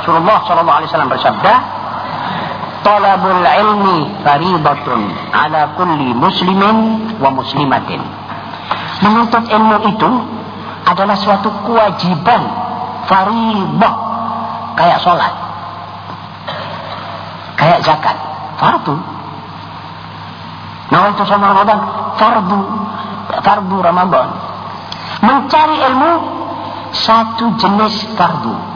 Rasulullah sallallahu alaihi wasallam bersabda, "Talabul ilmi faridatun ala kulli muslimin wa muslimatin." Menuntut ilmu itu adalah suatu kewajiban faridah kayak sholat kayak zakat fardu. Nah itu sama Ramadan fardu fardu Ramadan. Mencari ilmu satu jenis fardu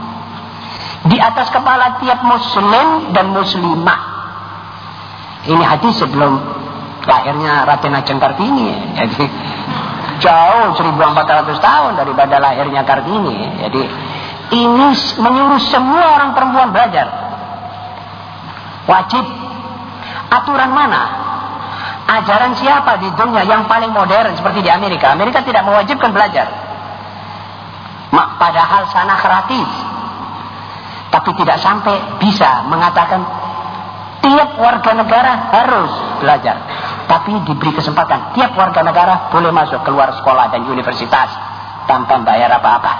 di atas kepala tiap muslim dan muslimah. Ini hadis sebelum lahirnya Raden Ajeng Kartini jadi jauh 1400 tahun daripada lahirnya Kartini. Jadi ini menyuruh semua orang perempuan belajar. Wajib. Aturan mana? Ajaran siapa di dunia yang paling modern seperti di Amerika? Amerika tidak mewajibkan belajar. Padahal sana gratis tapi tidak sampai bisa mengatakan tiap warga negara harus belajar. Tapi diberi kesempatan tiap warga negara boleh masuk keluar sekolah dan universitas tanpa bayar apa-apa.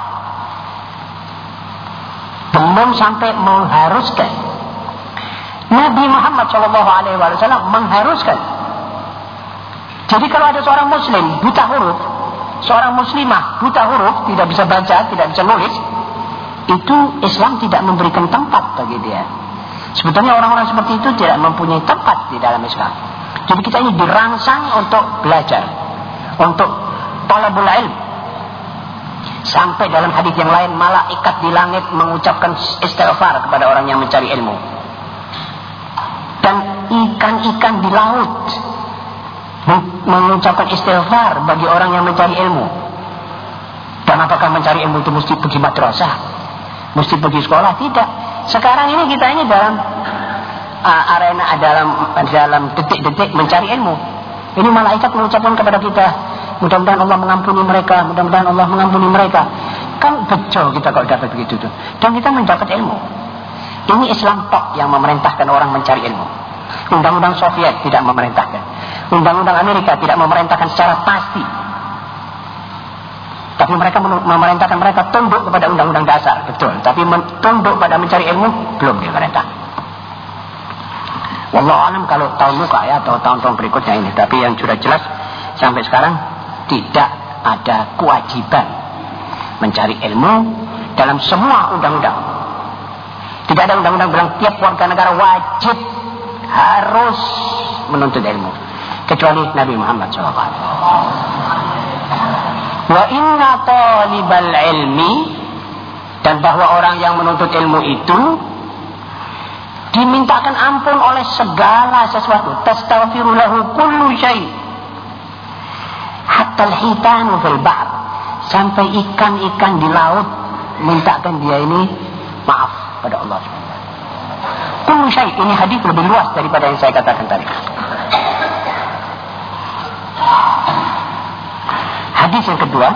Belum sampai mengharuskan. Nabi Muhammad Shallallahu Alaihi Wasallam mengharuskan. Jadi kalau ada seorang muslim buta huruf seorang muslimah buta huruf tidak bisa baca tidak bisa nulis itu Islam tidak memberikan tempat bagi dia sebetulnya orang-orang seperti itu tidak mempunyai tempat di dalam Islam jadi kita ini dirangsang untuk belajar, untuk talabul ilm. Sampai dalam hadis yang lain malaikat di langit mengucapkan istighfar kepada orang yang mencari ilmu. Dan ikan-ikan di laut mengucapkan istighfar bagi orang yang mencari ilmu. Dan apakah mencari ilmu itu mesti pergi madrasah? Mesti pergi sekolah? Tidak. Sekarang ini kita ini dalam uh, arena dalam dalam detik-detik mencari ilmu. Ini malaikat mengucapkan kepada kita, mudah-mudahan Allah mengampuni mereka, mudah-mudahan Allah mengampuni mereka. Kan betul kita kalau dapat begitu tuh. Dan kita mendapat ilmu. Ini Islam tok yang memerintahkan orang mencari ilmu. Undang-undang Soviet tidak memerintahkan. Undang-undang Amerika tidak memerintahkan secara pasti. Tapi mereka memerintahkan mereka tunduk kepada undang-undang dasar, betul. Tapi tunduk pada mencari ilmu belum diperintah. Wallahu alam kalau tahun muka ya atau tahun-tahun berikutnya ini. Tapi yang sudah jelas sampai sekarang tidak ada kewajiban mencari ilmu dalam semua undang-undang. Tidak ada undang-undang bilang tiap warga negara wajib harus menuntut ilmu kecuali Nabi Muhammad SAW. Wa inna talibal ilmi dan bahwa orang yang menuntut ilmu itu dimintakan ampun oleh segala sesuatu. Tastaghfiru lahu kullu syai. Hatta al-hitanu fil ba'r sampai ikan-ikan di laut mintakan dia ini maaf pada Allah. Kullu syai. Ini hadis lebih luas daripada yang saya katakan tadi Hadis yang kedua,